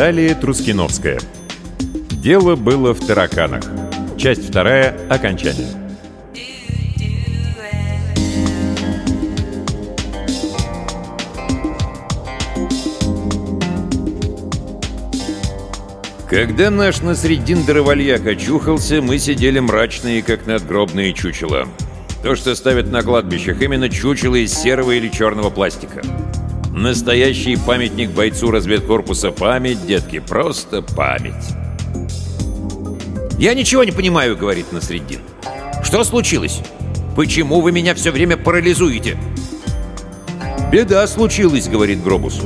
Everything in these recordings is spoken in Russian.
Далее Трускиновская. Дело было в тараканах. Часть вторая. Окончание. Когда наш Насреддин Даровальяк очухался, мы сидели мрачные, как надгробные чучела. То, что ставят на кладбищах, именно чучело из серого или черного пластика. Настоящий памятник бойцу разведкорпуса память, детки, просто память. «Я ничего не понимаю», — говорит Насреддин. «Что случилось? Почему вы меня все время парализуете?» «Беда случилась», — говорит Гробус.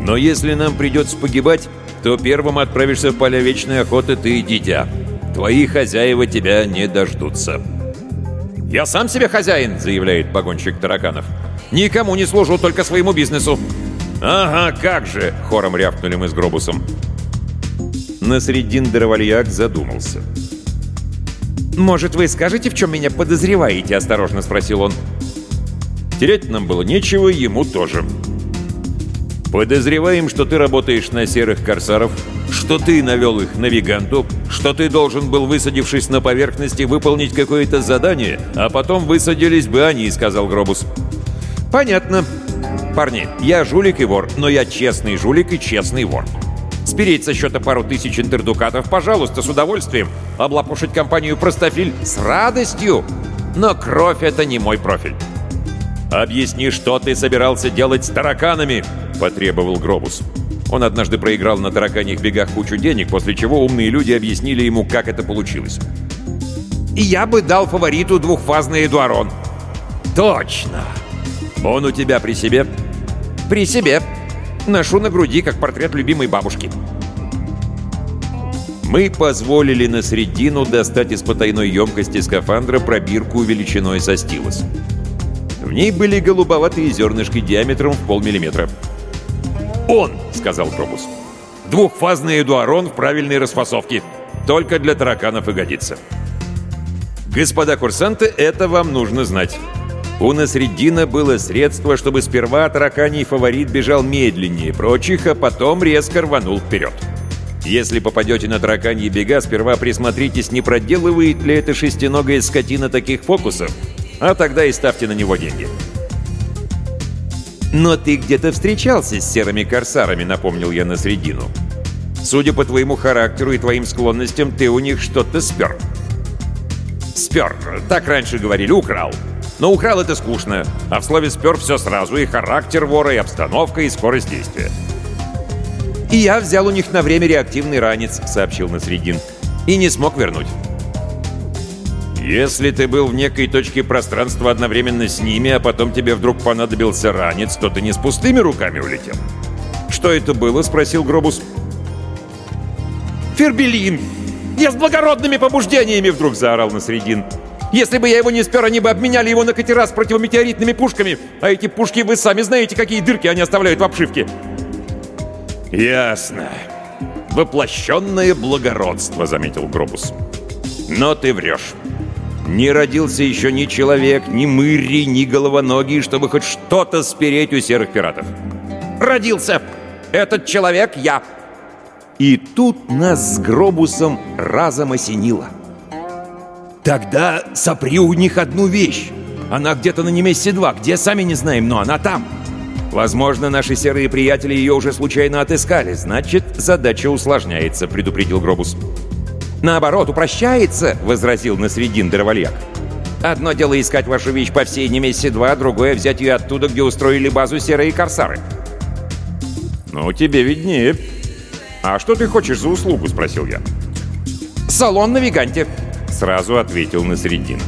«Но если нам придется погибать, то первым отправишься в поля вечной охоты ты и дитя. Твои хозяева тебя не дождутся». «Я сам себе хозяин», — заявляет погонщик тараканов. «Никому не служу, только своему бизнесу». «Ага, как же!» — хором рявкнули мы с Гробусом. Насредин Даровальяк задумался. «Может, вы скажете, в чем меня подозреваете?» — осторожно спросил он. Терять нам было нечего, ему тоже. Подозреваем, что ты работаешь на серых корсаров, что ты навел их на Виганту, что ты должен был, высадившись на поверхности, выполнить какое-то задание, а потом высадились бы они, сказал Гробус. Понятно. Парни, я жулик и вор, но я честный жулик и честный вор. Спереть со счета пару тысяч интердукатов, пожалуйста, с удовольствием. Облапушить компанию «Простофиль» с радостью. Но кровь — это не мой профиль. «Объясни, что ты собирался делать с тараканами?» — потребовал Гробус. Он однажды проиграл на тараканьих бегах кучу денег, после чего умные люди объяснили ему, как это получилось. «И я бы дал фавориту двухфазный Эдуарон». «Точно! Он у тебя при себе?» «При себе. Ношу на груди, как портрет любимой бабушки». Мы позволили на средину достать из потайной емкости скафандра пробирку величиной со стилус. В ней были голубоватые зернышки диаметром в полмиллиметра. «Он!» — сказал Пробус. «Двухфазный Эдуарон в правильной расфасовке. Только для тараканов и годится». «Господа курсанты, это вам нужно знать. У Насреддина было средство, чтобы сперва тараканий фаворит бежал медленнее прочих, а потом резко рванул вперед. Если попадете на тараканьи бега, сперва присмотритесь, не проделывает ли эта шестиногая скотина таких фокусов, а тогда и ставьте на него деньги. «Но ты где-то встречался с серыми корсарами», — напомнил я на средину. «Судя по твоему характеру и твоим склонностям, ты у них что-то спер». «Спер. Так раньше говорили. Украл. Но украл это скучно. А в слове «спер» все сразу. И характер вора, и обстановка, и скорость действия». «И я взял у них на время реактивный ранец», — сообщил Насредин. «И не смог вернуть». Если ты был в некой точке пространства одновременно с ними, а потом тебе вдруг понадобился ранец, то ты не с пустыми руками улетел. «Что это было?» — спросил Гробус. «Фербелин! Я с благородными побуждениями!» — вдруг заорал на средин. «Если бы я его не спер, они бы обменяли его на катера с противометеоритными пушками, а эти пушки вы сами знаете, какие дырки они оставляют в обшивке». «Ясно. Воплощенное благородство», — заметил Гробус. «Но ты врешь. Не родился еще ни человек, ни мыри, ни головоногий, чтобы хоть что-то спереть у серых пиратов. Родился! Этот человек я!» И тут нас с Гробусом разом осенило. «Тогда сопри у них одну вещь. Она где-то на Немессе 2, где сами не знаем, но она там. Возможно, наши серые приятели ее уже случайно отыскали. Значит, задача усложняется», — предупредил Гробус. «Наоборот, упрощается», — возразил Насредин Дровальяк. «Одно дело искать вашу вещь по всей Немессе-2, другое — взять ее оттуда, где устроили базу серые корсары». «Ну, тебе виднее». «А что ты хочешь за услугу?» — спросил я. «Салон на Виганте», — сразу ответил Насредин.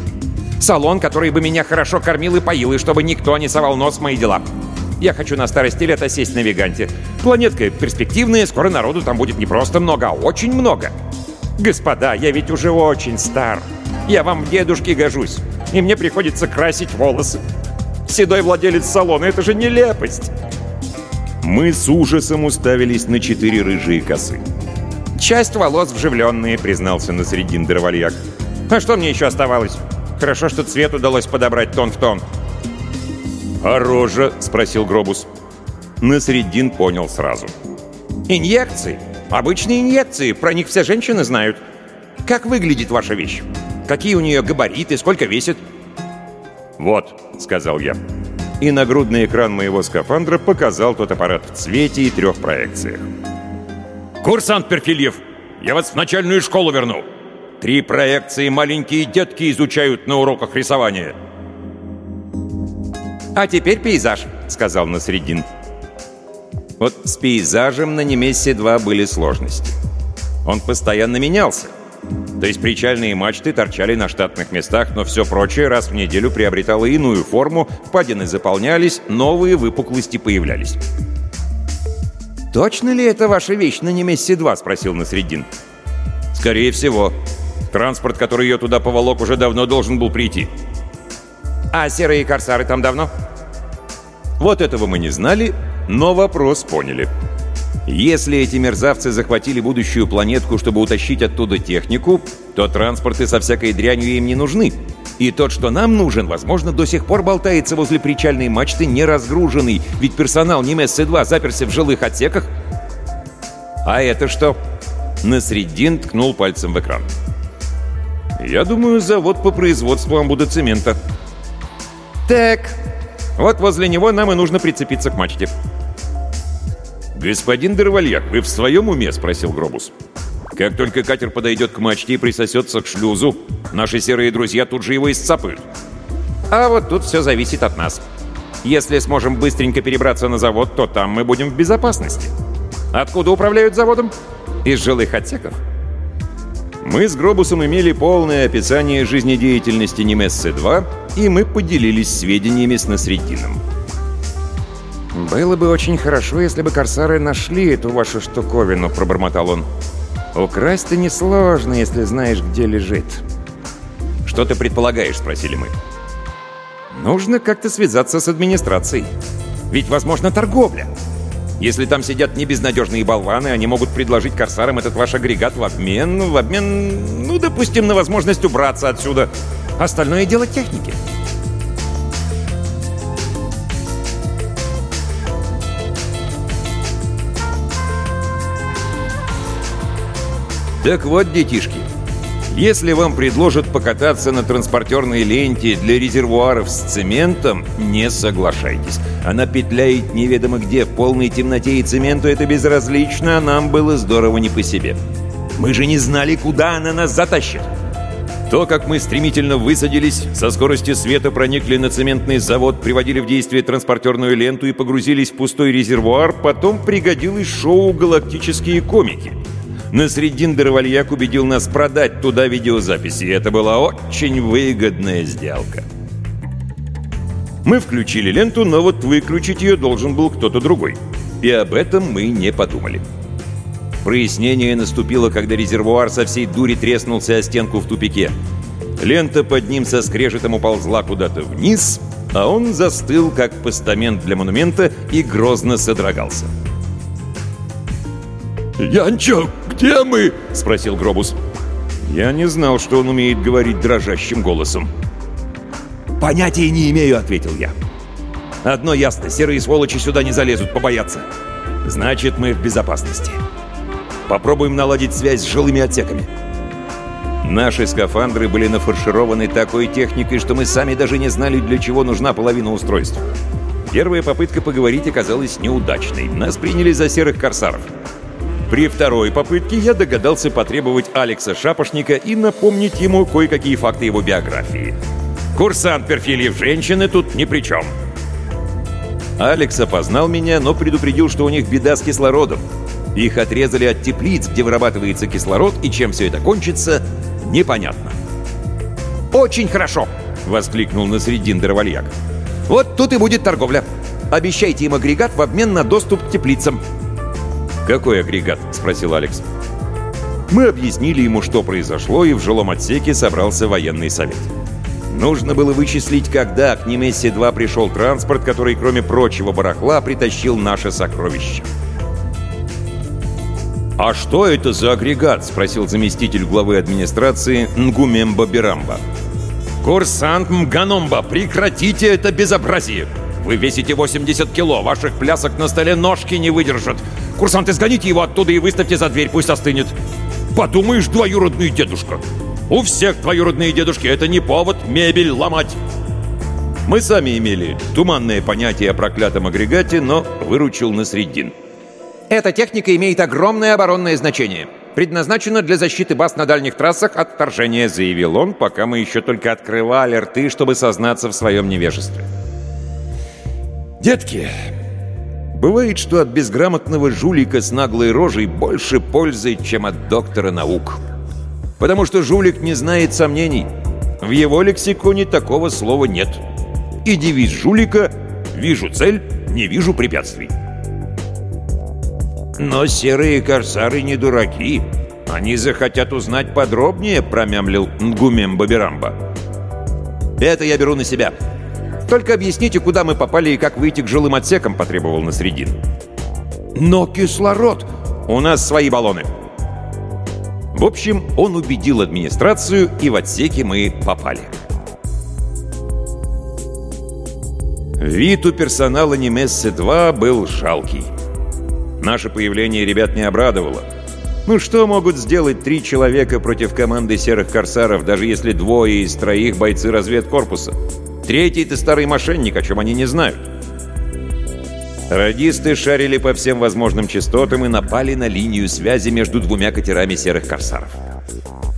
«Салон, который бы меня хорошо кормил и поил, и чтобы никто не совал нос в мои дела. Я хочу на старости лет сесть на Виганте. Планетка перспективная, скоро народу там будет не просто много, а очень много». «Господа, я ведь уже очень стар. Я вам в дедушке гожусь, и мне приходится красить волосы. Седой владелец салона — это же нелепость!» Мы с ужасом уставились на четыре рыжие косы. «Часть волос вживленные», — признался на средин дровальяк. «А что мне еще оставалось? Хорошо, что цвет удалось подобрать тон в тон». «А рожа?» — спросил Гробус. Насредин понял сразу. «Инъекции. Обычные инъекции. Про них все женщины знают. Как выглядит ваша вещь? Какие у нее габариты, сколько весит?» «Вот», — сказал я. И нагрудный экран моего скафандра показал тот аппарат в цвете и трех проекциях. «Курсант Перфильев, я вас в начальную школу верну. Три проекции маленькие детки изучают на уроках рисования». «А теперь пейзаж», — сказал Насредин. Вот с пейзажем на Немессе-2 были сложности. Он постоянно менялся. То есть причальные мачты торчали на штатных местах, но все прочее раз в неделю приобретало иную форму, впадины заполнялись, новые выпуклости появлялись. «Точно ли это ваша вещь на Немессе-2?» — спросил Насредин. «Скорее всего. Транспорт, который ее туда поволок, уже давно должен был прийти». «А серые корсары там давно?» Вот этого мы не знали, но вопрос поняли. Если эти мерзавцы захватили будущую планетку, чтобы утащить оттуда технику, то транспорты со всякой дрянью им не нужны. И тот, что нам нужен, возможно, до сих пор болтается возле причальной мачты неразгруженный, ведь персонал Немессы-2 заперся в жилых отсеках. А это что? Насредин ткнул пальцем в экран. Я думаю, завод по производству амбудоцемента. Так, вот возле него нам и нужно прицепиться к мачте. «Господин Дервальяк, вы в своем уме?» — спросил Гробус. «Как только катер подойдет к мачте и присосется к шлюзу, наши серые друзья тут же его исцапают». «А вот тут все зависит от нас. Если сможем быстренько перебраться на завод, то там мы будем в безопасности. Откуда управляют заводом? Из жилых отсеков?» Мы с Гробусом имели полное описание жизнедеятельности Немессы-2, и мы поделились сведениями с Насреддином. «Было бы очень хорошо, если бы корсары нашли эту вашу штуковину», — пробормотал он. «Украсть-то несложно, если знаешь, где лежит». «Что ты предполагаешь?» — спросили мы. «Нужно как-то связаться с администрацией. Ведь, возможно, торговля. Если там сидят небезнадежные болваны, они могут предложить корсарам этот ваш агрегат в обмен... В обмен, ну, допустим, на возможность убраться отсюда. Остальное дело техники». Так вот, детишки, если вам предложат покататься на транспортерной ленте для резервуаров с цементом, не соглашайтесь. Она петляет неведомо где, в полной темноте, и цементу это безразлично, а нам было здорово не по себе. Мы же не знали, куда она нас затащит. То, как мы стремительно высадились, со скоростью света проникли на цементный завод, приводили в действие транспортерную ленту и погрузились в пустой резервуар, потом пригодилось шоу «Галактические комики». Насредин Дарвальяк убедил нас продать туда видеозаписи, и это была очень выгодная сделка. Мы включили ленту, но вот выключить ее должен был кто-то другой. И об этом мы не подумали. Прояснение наступило, когда резервуар со всей дури треснулся о стенку в тупике. Лента под ним со скрежетом уползла куда-то вниз, а он застыл, как постамент для монумента, и грозно содрогался. «Янчо, где мы?» — спросил Гробус. Я не знал, что он умеет говорить дрожащим голосом. «Понятия не имею», — ответил я. «Одно ясно, серые сволочи сюда не залезут, побояться. Значит, мы в безопасности. Попробуем наладить связь с жилыми отсеками». Наши скафандры были нафаршированы такой техникой, что мы сами даже не знали, для чего нужна половина устройств. Первая попытка поговорить оказалась неудачной. Нас приняли за серых корсаров. При второй попытке я догадался потребовать Алекса Шапошника и напомнить ему кое-какие факты его биографии. Курсант Перфильев женщины тут ни при чем. Алекс опознал меня, но предупредил, что у них беда с кислородом. Их отрезали от теплиц, где вырабатывается кислород, и чем все это кончится, непонятно. «Очень хорошо!» — воскликнул Насредин Дровальяк. «Вот тут и будет торговля. Обещайте им агрегат в обмен на доступ к теплицам. «Какой агрегат?» — спросил Алекс. Мы объяснили ему, что произошло, и в жилом отсеке собрался военный совет. Нужно было вычислить, когда к Немессе-2 пришел транспорт, который, кроме прочего барахла, притащил наше сокровище. «А что это за агрегат?» — спросил заместитель главы администрации Нгумемба Бирамба. «Курсант Мганомба, прекратите это безобразие! Вы весите 80 кило, ваших плясок на столе ножки не выдержат! Курсанты, сгоните его оттуда и выставьте за дверь, пусть остынет. Подумаешь, двоюродный дедушка. У всех двоюродные дедушки — это не повод мебель ломать. Мы сами имели туманное понятие о проклятом агрегате, но выручил на средин. Эта техника имеет огромное оборонное значение. Предназначена для защиты баз на дальних трассах от вторжения, заявил он, пока мы еще только открывали рты, чтобы сознаться в своем невежестве. Детки, бывает, что от безграмотного жулика с наглой рожей больше пользы, чем от доктора наук. Потому что жулик не знает сомнений. В его лексиконе такого слова нет. И девиз жулика «Вижу цель, не вижу препятствий». Но серые корсары не дураки. Они захотят узнать подробнее, промямлил Нгумем Бабирамба. Это я беру на себя. Только объясните, куда мы попали и как выйти к жилым отсекам, потребовал на средин. Но кислород... У нас свои баллоны. В общем, он убедил администрацию, и в отсеки мы попали. Вид у персонала Немессы-2 был жалкий. Наше появление ребят не обрадовало. Ну что могут сделать три человека против команды серых корсаров, даже если двое из троих бойцы разведкорпуса? Третий-то старый мошенник, о чем они не знают. Радисты шарили по всем возможным частотам и напали на линию связи между двумя катерами серых корсаров.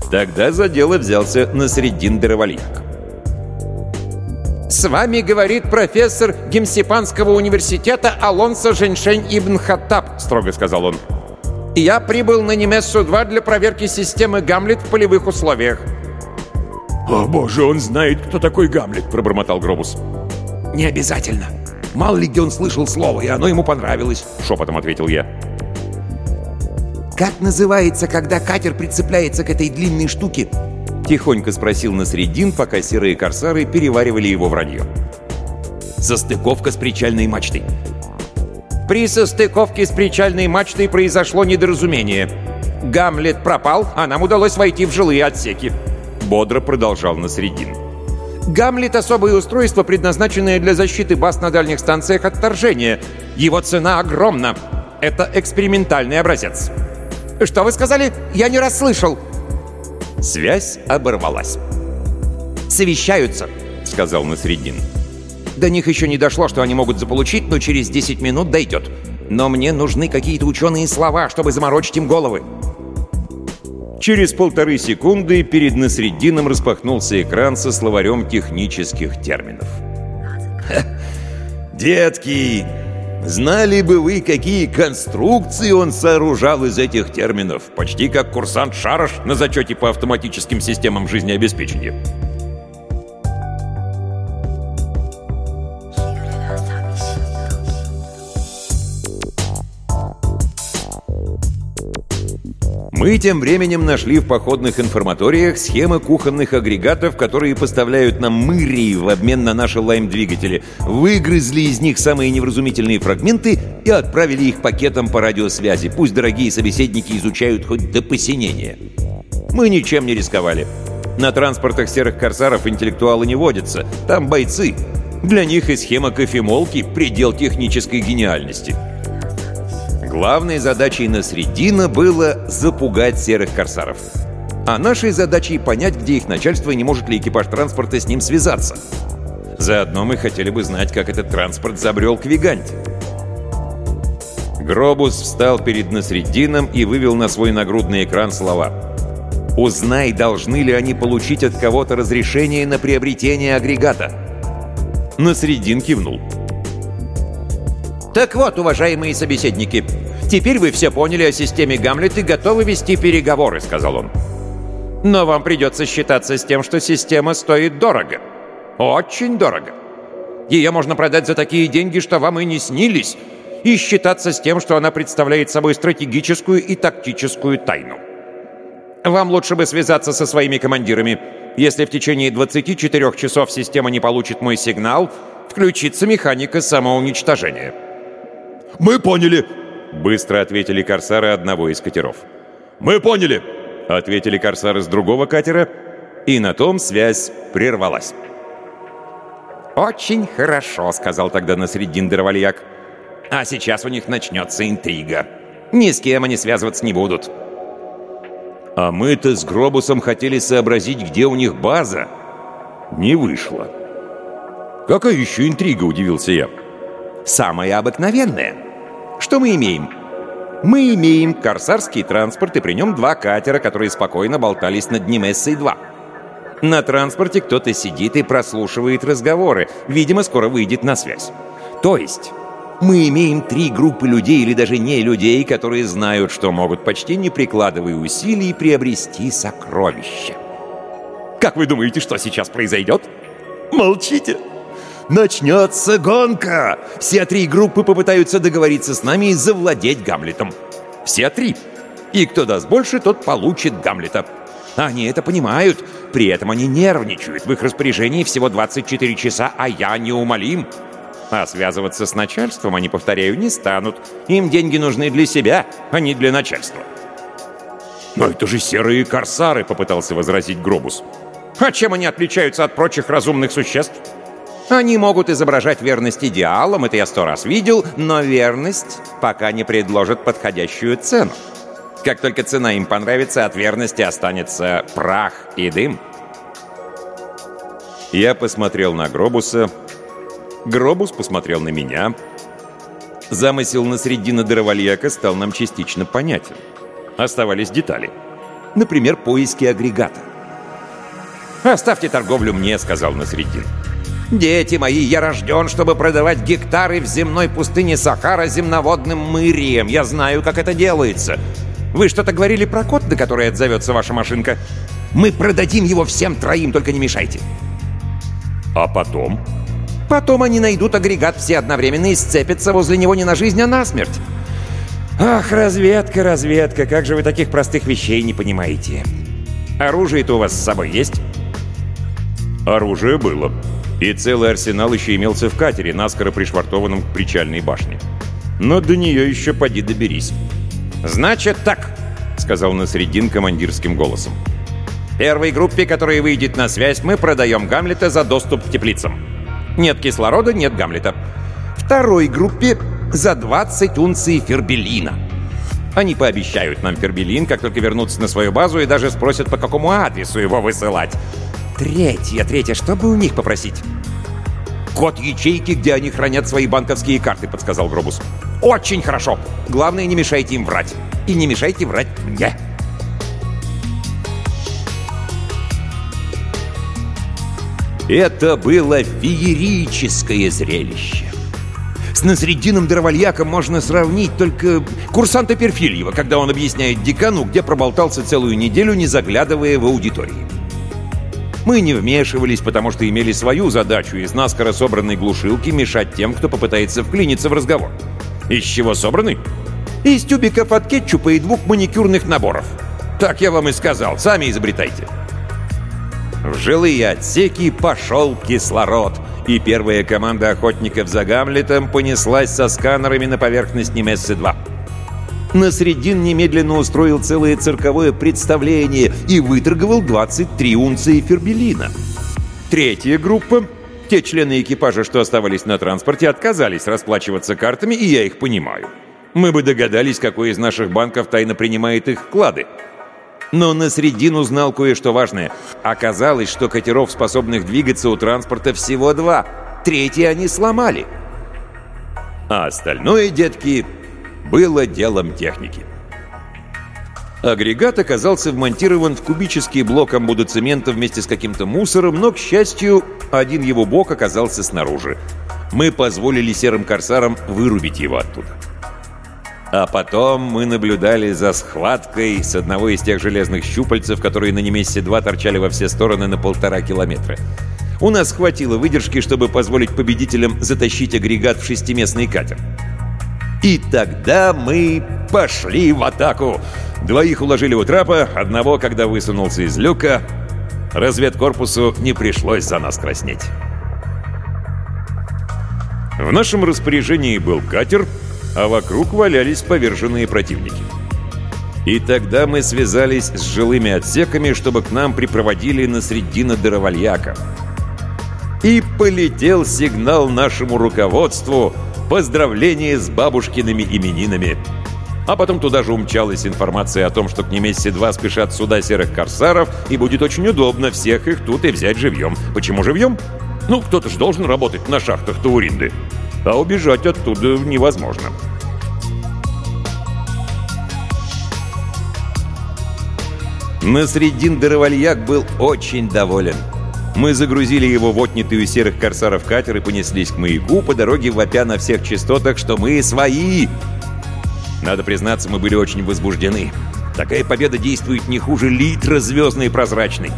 Тогда за дело взялся Насреддин Деравальяк. «С вами говорит профессор Гимсипанского университета Алонсо Женьшень Ибн Хаттаб», — строго сказал он. «Я прибыл на Немессу-2 для проверки системы Гамлет в полевых условиях». «О боже, он знает, кто такой Гамлет», — пробормотал Гробус. «Не обязательно. Мало ли где он слышал слово, и оно ему понравилось», — шепотом ответил я. «Как называется, когда катер прицепляется к этой длинной штуке?» Тихонько спросил Насреддин, пока серые корсары переваривали его вранье. «Состыковка с причальной мачтой». При состыковке с причальной мачтой произошло недоразумение. Гамлет пропал, а нам удалось войти в жилые отсеки. Бодро продолжал Насреддин. Гамлет — особое устройство, предназначенное для защиты баз на дальних станциях от вторжения. Его цена огромна. Это экспериментальный образец. Что вы сказали? Я не расслышал. Связь оборвалась. «Совещаются», — сказал Насреддин. «До них еще не дошло, что они могут заполучить, но через 10 минут дойдет. Но мне нужны какие-то ученые слова, чтобы заморочить им головы». Через полторы секунды перед Насреддином распахнулся экран со словарем технических терминов. «Детки, Знали бы вы, какие конструкции он сооружал из этих терминов, почти как курсант Шараш на зачете по автоматическим системам жизнеобеспечения. Мы тем временем нашли в походных информаториях схемы кухонных агрегатов, которые поставляют нам мырии в обмен на наши лайм-двигатели, выгрызли из них самые невразумительные фрагменты и отправили их пакетом по радиосвязи. Пусть дорогие собеседники изучают хоть до посинения. Мы ничем не рисковали. На транспортах серых корсаров интеллектуалы не водятся, там бойцы. Для них и схема кофемолки — предел технической гениальности. Главной задачей Насреддина было запугать серых корсаров. А нашей задачей понять, где их начальство и не может ли экипаж транспорта с ним связаться. Заодно мы хотели бы знать, как этот транспорт забрел к Виганте. Гробус встал перед Насреддином и вывел на свой нагрудный экран слова. «Узнай, должны ли они получить от кого-то разрешение на приобретение агрегата». Насреддин кивнул. Так вот, уважаемые собеседники, теперь вы все поняли о системе Гамлет и готовы вести переговоры, сказал он. Но вам придется считаться с тем, что система стоит дорого. Очень дорого. Ее можно продать за такие деньги, что вам и не снились, и считаться с тем, что она представляет собой стратегическую и тактическую тайну. Вам лучше бы связаться со своими командирами. Если в течение 24 часов система не получит мой сигнал, включится механика самоуничтожения. «Мы поняли!» — быстро ответили корсары одного из катеров. «Мы поняли!» — ответили корсары с другого катера, и на том связь прервалась. «Очень хорошо», — сказал тогда Насреддин Дровальяк. «А сейчас у них начнется интрига. Ни с кем они связываться не будут. А мы-то с Гробусом хотели сообразить, где у них база. Не вышло. Какая еще интрига, удивился я. Самая обыкновенная. Что мы имеем? Мы имеем корсарский транспорт, и при нем два катера, которые спокойно болтались над Немессой-2. На транспорте кто-то сидит и прослушивает разговоры. Видимо, скоро выйдет на связь. То есть, мы имеем три группы людей или даже не людей, которые знают, что могут, почти не прикладывая усилий, приобрести сокровища. Как вы думаете, что сейчас произойдет? Молчите! Начнется гонка! Все три группы попытаются договориться с нами и завладеть Гамлетом. Все три. И кто даст больше, тот получит Гамлета. Они это понимают. При этом они нервничают. В их распоряжении всего 24 часа, а я неумолим. А связываться с начальством они, повторяю, не станут. Им деньги нужны для себя, а не для начальства. «Но это же серые корсары», — попытался возразить Гробус. «А чем они отличаются от прочих разумных существ?» Они могут изображать верность идеалам, это я сто раз видел, но верность пока не предложат подходящую цену. Как только цена им понравится, от верности останется прах и дым. Я посмотрел на Гробуса. Гробус посмотрел на меня. Замысел на средина Даровальяка стал нам частично понятен. Оставались детали. Например, поиски агрегата. «Оставьте торговлю мне», — сказал Насреддин. «Дети мои, я рожден, чтобы продавать гектары в земной пустыне Сахара земноводным мырием. Я знаю, как это делается. Вы что-то говорили про код, до которой отзовется ваша машинка? Мы продадим его всем троим, только не мешайте. А потом? Потом они найдут агрегат все одновременно и сцепятся возле него не на жизнь, а на смерть. Ах, разведка, разведка, как же вы таких простых вещей не понимаете. Оружие-то у вас с собой есть? Оружие было. И целый арсенал еще имелся в катере, наскоро пришвартованном к причальной башне. Но до нее еще поди доберись. «Значит так», — сказал Насредин командирским голосом. «Первой группе, которая выйдет на связь, мы продаем Гамлета за доступ к теплицам. Нет кислорода, нет Гамлета. Второй группе за 20 унций фербелина. Они пообещают нам фербелин, как только вернутся на свою базу, и даже спросят, по какому адресу его высылать. Третья, третья, что бы у них попросить?» «Код ячейки, где они хранят свои банковские карты», — подсказал Гробус. «Очень хорошо. Главное, не мешайте им врать. И не мешайте врать мне». Это было феерическое зрелище. С Насреддином Дровальяком можно сравнить только курсанта Перфильева, когда он объясняет декану, где проболтался целую неделю, не заглядывая в аудитории. Мы не вмешивались, потому что имели свою задачу из наскоро собранной глушилки мешать тем, кто попытается вклиниться в разговор. Из чего собраны? Из тюбиков от кетчупа и двух маникюрных наборов. Так я вам и сказал, сами изобретайте. В жилые отсеки пошел кислород, и первая команда охотников за Гамлетом понеслась со сканерами на поверхность Немессы-2. Насредин немедленно устроил целое цирковое представление и выторговал 23 унции фербелина. Третья группа, те члены экипажа, что оставались на транспорте, отказались расплачиваться картами, и я их понимаю. Мы бы догадались, какой из наших банков тайно принимает их вклады. Но Насредин узнал кое-что важное. Оказалось, что катеров, способных двигаться у транспорта, всего два. Третий они сломали. А остальное, детки, было делом техники. Агрегат оказался вмонтирован в кубический блок амбудоцемента вместе с каким-то мусором, но, к счастью, один его бок оказался снаружи. Мы позволили серым корсарам вырубить его оттуда. А потом мы наблюдали за схваткой с одного из тех железных щупальцев, которые на Немессе-2 торчали во все стороны на полтора километра. У нас хватило выдержки, чтобы позволить победителям затащить агрегат в шестиместный катер. И тогда мы пошли в атаку. Двоих уложили у трапа, одного, когда высунулся из люка. Разведкорпусу не пришлось за нас краснеть. В нашем распоряжении был катер, а вокруг валялись поверженные противники. И тогда мы связались с жилыми отсеками, чтобы к нам припроводили на средина Даровальяка. И полетел сигнал нашему руководству — Поздравление с бабушкиными именинами. А потом туда же умчалась информация о том, что к Немессе-2 спешат суда серых корсаров, и будет очень удобно всех их тут и взять живьем. Почему живьем? Ну, кто-то же должен работать на шахтах Тауринды. А убежать оттуда невозможно. Насредин Даровальяк был очень доволен. Мы загрузили его в отнятый у серых корсаров катер и понеслись к маяку по дороге вопя на всех частотах, что мы свои. Надо признаться, мы были очень возбуждены. Такая победа действует не хуже литра звездной и прозрачной.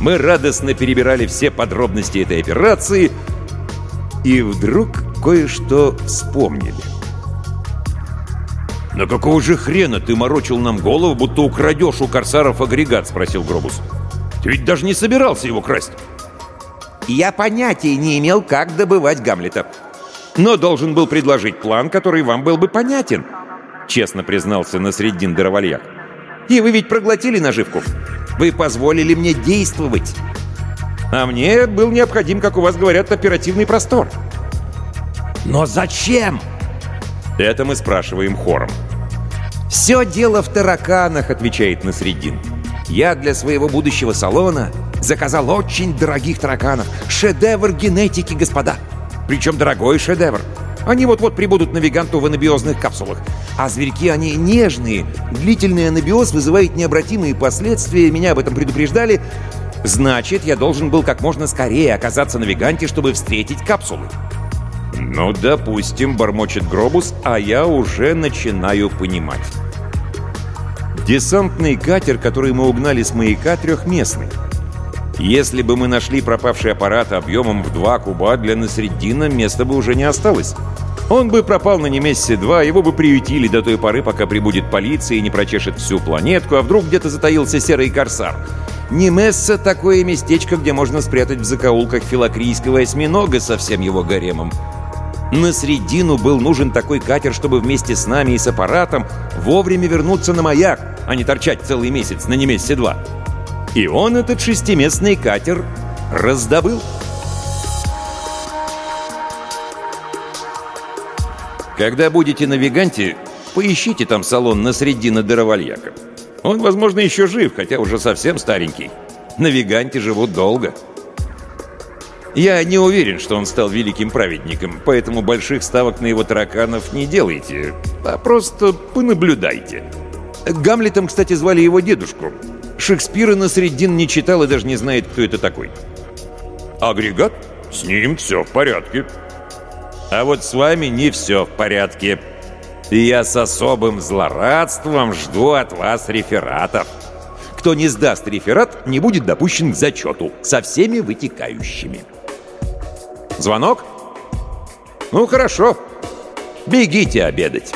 Мы радостно перебирали все подробности этой операции и вдруг кое-что вспомнили. «На какого же хрена ты морочил нам голову, будто украдешь у корсаров агрегат?» — спросил Гробус. «Ты ведь даже не собирался его красть!» «Я понятия не имел, как добывать Гамлета. Но должен был предложить план, который вам был бы понятен», — честно признался Насреддин Даровальяк. «И вы ведь проглотили наживку. Вы позволили мне действовать. А мне был необходим, как у вас говорят, оперативный простор». «Но зачем?» Это мы спрашиваем хором. «Все дело в тараканах», — отвечает Насреддин. «Я для своего будущего салона заказал очень дорогих тараканов. Шедевр генетики, господа. Причем дорогой шедевр. Они вот-вот прибудут на Веганту в анабиозных капсулах. А зверьки, они нежные. Длительный анабиоз вызывает необратимые последствия. Меня об этом предупреждали. Значит, я должен был как можно скорее оказаться на Веганте, чтобы встретить капсулы. «Ну, допустим», — бормочет Гробус, а я уже начинаю понимать. Десантный катер, который мы угнали с маяка, трехместный. Если бы мы нашли пропавший аппарат объемом в 2 куба, для Насреддина места бы уже не осталось. Он бы пропал на Немессе-2, его бы приютили до той поры, пока прибудет полиция и не прочешет всю планетку, а вдруг где-то затаился серый корсар. Немесса — такое местечко, где можно спрятать в закоулках филокрийского осьминога со всем его гаремом. На средину был нужен такой катер, чтобы вместе с нами и с аппаратом вовремя вернуться на маяк, а не торчать целый месяц на Немессе-2. И он этот шестиместный катер раздобыл. Когда будете на Веганте, поищите там салон на средина Даровальяка. Он, возможно, еще жив, хотя уже совсем старенький. На Веганте живут долго. Я не уверен, что он стал великим праведником, поэтому больших ставок на его тараканов не делайте, а просто понаблюдайте. Гамлетом, кстати, звали его дедушку. Шекспира на средин не читал и даже не знает, кто это такой. Агрегат? С ним все в порядке. А вот с вами не все в порядке. Я с особым злорадством жду от вас рефератов. Кто не сдаст реферат, не будет допущен к зачету со всеми вытекающими. Звонок? Ну, хорошо. Бегите обедать.